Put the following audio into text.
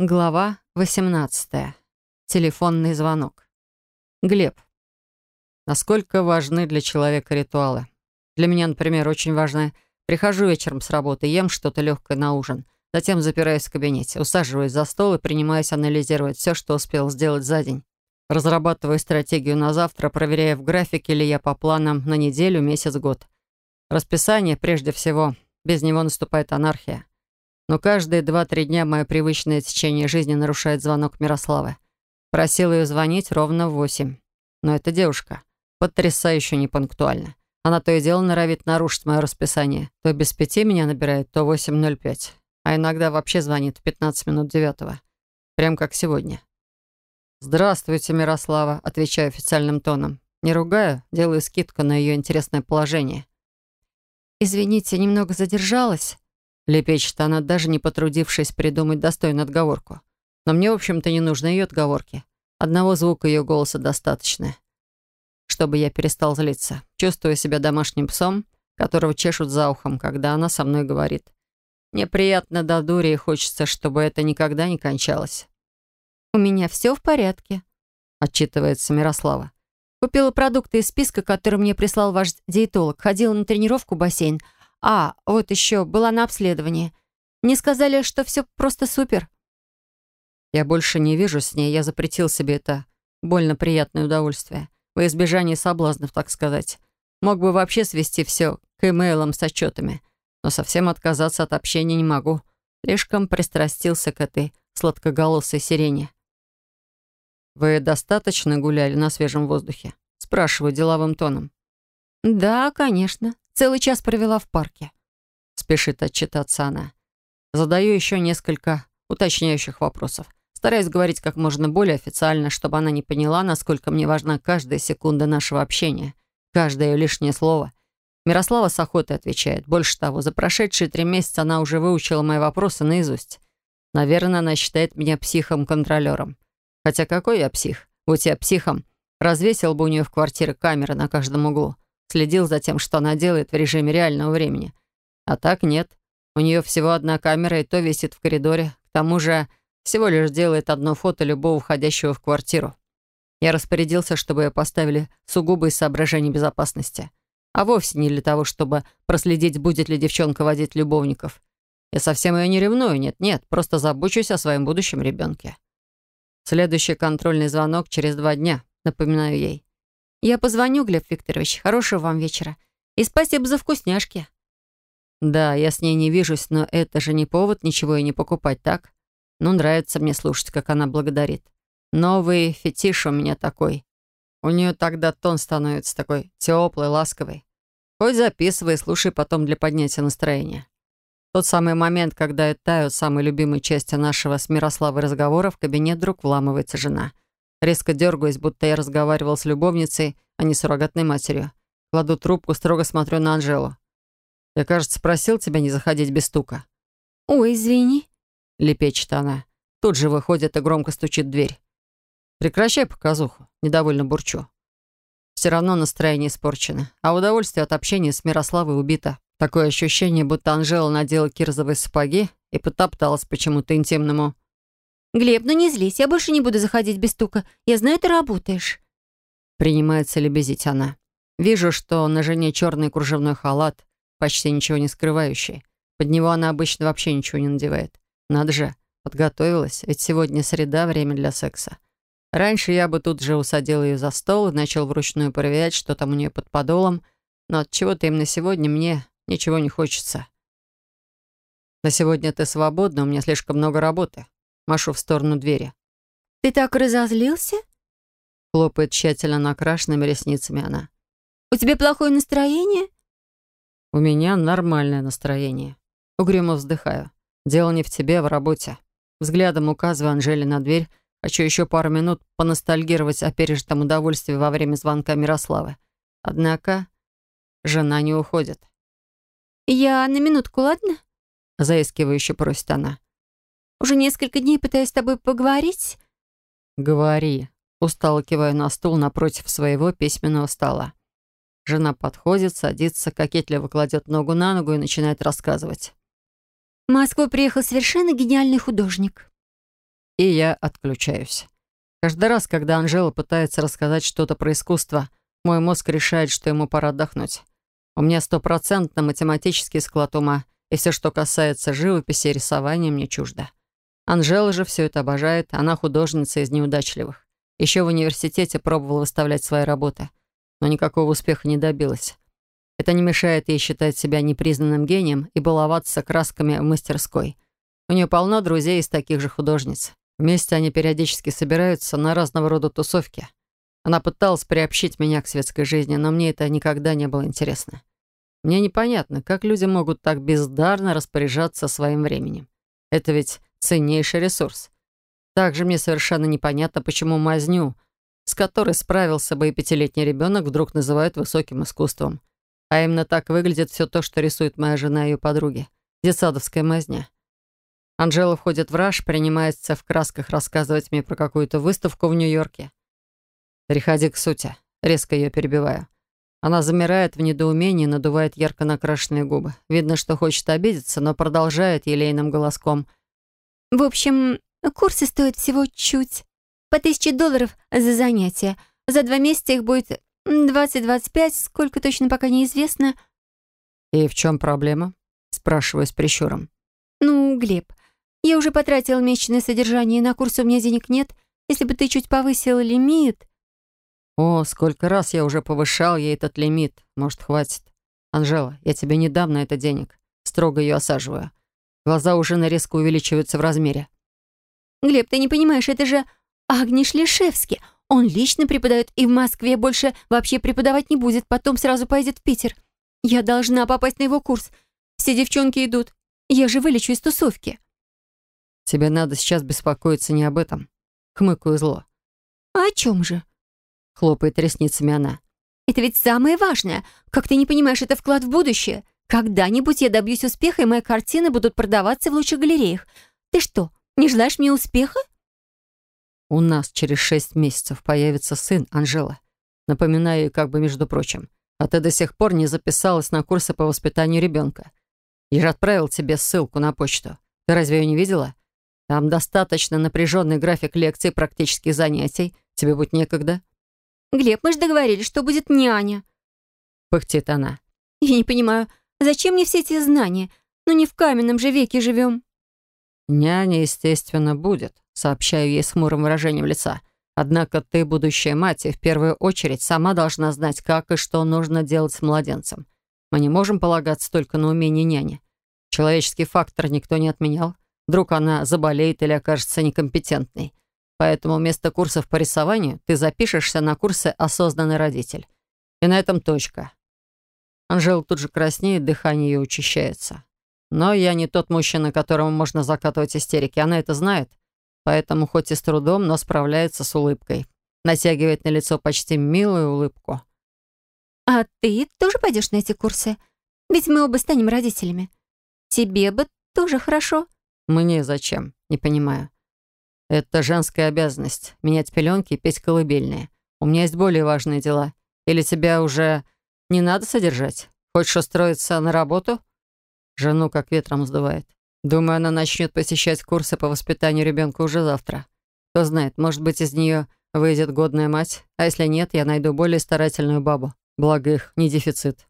Глава 18. Телефонный звонок. Глеб. Насколько важны для человека ритуалы? Для меня, например, очень важны. Прихожу вечером с работы, ем что-то легкое на ужин. Затем запираюсь в кабинете, усаживаюсь за стол и принимаюсь анализировать все, что успел сделать за день. Разрабатываю стратегию на завтра, проверяя в графике ли я по планам на неделю, месяц, год. Расписание прежде всего. Без него наступает анархия. Но каждые два-три дня мое привычное течение жизни нарушает звонок Мирославы. Просил ее звонить ровно в восемь. Но эта девушка потрясающе непунктуальна. Она то и дело норовит нарушить мое расписание. То без пяти меня набирает, то 8.05. А иногда вообще звонит в 15 минут девятого. Прям как сегодня. «Здравствуйте, Мирослава», — отвечаю официальным тоном. Не ругаю, делаю скидку на ее интересное положение. «Извините, немного задержалась», Лепечет она, даже не потрудившись придумать достойную отговорку. Но мне, в общем-то, не нужны ее отговорки. Одного звука ее голоса достаточно. Чтобы я перестал злиться. Чувствую себя домашним псом, которого чешут за ухом, когда она со мной говорит. Мне приятно до дури и хочется, чтобы это никогда не кончалось. «У меня все в порядке», — отчитывается Мирослава. «Купила продукты из списка, который мне прислал ваш диетолог. Ходила на тренировку в бассейн. А, вот еще, была на обследовании. Мне сказали, что все просто супер. Я больше не вижу с ней, я запретил себе это больно приятное удовольствие. Во избежание соблазнов, так сказать. Мог бы вообще свести все к имейлам с отчетами, но совсем отказаться от общения не могу. Слишком пристрастился к этой сладкоголосой сирене. «Вы достаточно гуляли на свежем воздухе?» Спрашиваю деловым тоном. «Да, конечно. Целый час провела в парке. Спешит отчитаться она. Задаю еще несколько уточняющих вопросов. Стараюсь говорить как можно более официально, чтобы она не поняла, насколько мне важна каждая секунда нашего общения, каждое лишнее слово. Мирослава с охотой отвечает. Больше того, за прошедшие три месяца она уже выучила мои вопросы наизусть. Наверное, она считает меня психом-контролером. Хотя какой я псих? Будь я психом, развесил бы у нее в квартире камеры на каждом углу следил за тем, что она делает в режиме реального времени. А так нет. У нее всего одна камера, и то висит в коридоре. К тому же всего лишь делает одно фото любого входящего в квартиру. Я распорядился, чтобы ее поставили сугубо из соображений безопасности. А вовсе не для того, чтобы проследить, будет ли девчонка водить любовников. Я совсем ее не ревную, нет-нет, просто забочусь о своем будущем ребенке. Следующий контрольный звонок через два дня, напоминаю ей. «Я позвоню, Глеб Викторович. Хорошего вам вечера. И спасибо за вкусняшки». «Да, я с ней не вижусь, но это же не повод ничего и не покупать, так? Ну, нравится мне слушать, как она благодарит. Новый фетиш у меня такой. У нее тогда тон становится такой теплый, ласковый. Хоть записывай, слушай потом для поднятия настроения. Тот самый момент, когда я таю самой любимой части нашего с Мирославой разговора, в кабинет вдруг вламывается жена — Резко дергаюсь, будто я разговаривал с любовницей, а не с суррогатной матерью. Кладу трубку, строго смотрю на Анжелу. «Я, кажется, просил тебя не заходить без стука». «Ой, извини», — лепечет она. Тут же выходит и громко стучит в дверь. «Прекращай показуху», — недовольно бурчу. Все равно настроение испорчено, а удовольствие от общения с Мирославой убито. Такое ощущение, будто Анжела надела кирзовые сапоги и потопталась почему-то интимному. «Глеб, ну не злись, я больше не буду заходить без стука. Я знаю, ты работаешь». Принимается лебезить она. Вижу, что на жене черный кружевной халат, почти ничего не скрывающий. Под него она обычно вообще ничего не надевает. Надо же, подготовилась, ведь сегодня среда, время для секса. Раньше я бы тут же усадил ее за стол и начал вручную проверять, что там у нее под подолом, но от чего-то именно сегодня мне ничего не хочется. На сегодня ты свободна, у меня слишком много работы. Машу в сторону двери. «Ты так разозлился?» Хлопает тщательно накрашенными ресницами она. «У тебя плохое настроение?» «У меня нормальное настроение». Угрюмо вздыхаю. «Дело не в тебе, а в работе». Взглядом указываю Анжеле на дверь. Хочу еще пару минут поностальгировать о пережитом удовольствии во время звонка Мирославы. Однако жена не уходит. «Я на минутку, ладно?» Заискивающе просит она. Уже несколько дней пытаюсь с тобой поговорить». «Говори». Устало киваю на стул напротив своего письменного стола. Жена подходит, садится, кокетливо кладет ногу на ногу и начинает рассказывать. В Москву приехал совершенно гениальный художник. и я отключаюсь. Каждый раз, когда Анжела пытается рассказать что-то про искусство, мой мозг решает, что ему пора отдохнуть. У меня стопроцентно математический склад ума, и все, что касается живописи и рисования, мне чуждо. Анжела же все это обожает, она художница из неудачливых. Еще в университете пробовала выставлять свои работы, но никакого успеха не добилась. Это не мешает ей считать себя непризнанным гением и баловаться красками в мастерской. У нее полно друзей из таких же художниц. Вместе они периодически собираются на разного рода тусовки. Она пыталась приобщить меня к светской жизни, но мне это никогда не было интересно. Мне непонятно, как люди могут так бездарно распоряжаться своим временем. Это ведь ценнейший ресурс. Также мне совершенно непонятно, почему мазню, с которой справился бы и пятилетний ребенок, вдруг называют высоким искусством. А именно так выглядит все то, что рисует моя жена и ее подруги. Детсадовская мазня. Анжела входит в раж, принимается в красках рассказывать мне про какую-то выставку в Нью-Йорке. «Переходи к сути», — резко ее перебиваю. Она замирает в недоумении, надувает ярко накрашенные губы. Видно, что хочет обидеться, но продолжает елейным голоском. «В общем, курсы стоят всего чуть. По тысяче долларов за занятие. За два месяца их будет 20-25, сколько точно пока неизвестно». «И в чем проблема?» — спрашиваю с прищуром. «Ну, Глеб, я уже потратила месячное содержание, и на курс у меня денег нет. Если бы ты чуть повысил лимит...» «О, сколько раз я уже повышал ей этот лимит. Может, хватит. Анжела, я тебе не дам на это денег. Строго ее осаживаю. Глаза уже на резко увеличиваются в размере. «Глеб, ты не понимаешь, это же Агниш Лишевский. Он лично преподает и в Москве больше вообще преподавать не будет, потом сразу поедет в Питер. Я должна попасть на его курс. Все девчонки идут. Я же вылечу из тусовки». «Тебе надо сейчас беспокоиться не об этом», — хмыкаю зло. «А о чем же?» — хлопает ресницами она. «Это ведь самое важное. Как ты не понимаешь, это вклад в будущее. Когда-нибудь я добьюсь успеха, и мои картины будут продаваться в лучших галереях. Ты что, не желаешь мне успеха?» «У нас через шесть месяцев появится сын, Анжела. Напоминаю ей как бы между прочим. А ты до сих пор не записалась на курсы по воспитанию ребенка. Я же отправил тебе ссылку на почту. Ты разве ее не видела? Там достаточно напряженный график лекций, практических занятий. Тебе будет некогда». «Глеб, мы же договорились, что будет няня». Пыхтит она. «Я не понимаю, зачем мне все эти знания? Ну не в каменном же веке живем». «Няня, естественно, будет», сообщаю ей с хмурым выражением лица. «Однако ты, будущая мать, и в первую очередь сама должна знать, как и что нужно делать с младенцем. Мы не можем полагаться только на умение няни. Человеческий фактор никто не отменял. Вдруг она заболеет или окажется некомпетентной. Поэтому вместо курсов по рисованию ты запишешься на курсы «Осознанный родитель». И на этом точка. Анжела тут же краснеет, дыхание ее учащается. Но я не тот мужчина, которому можно закатывать истерики. Она это знает. Поэтому хоть и с трудом, но справляется с улыбкой. Натягивает на лицо почти милую улыбку. «А ты тоже пойдешь на эти курсы? Ведь мы оба станем родителями. Тебе бы тоже хорошо». «Мне зачем? Не понимаю». «Это женская обязанность — менять пеленки и петь колыбельные. У меня есть более важные дела. Или тебя уже не надо содержать? Хочешь устроиться на работу?» Жену как ветром сдувает. Думаю, она начнет посещать курсы по воспитанию ребенка уже завтра. Кто знает, может быть, из нее выйдет годная мать, а если нет, я найду более старательную бабу. Благо их не дефицит.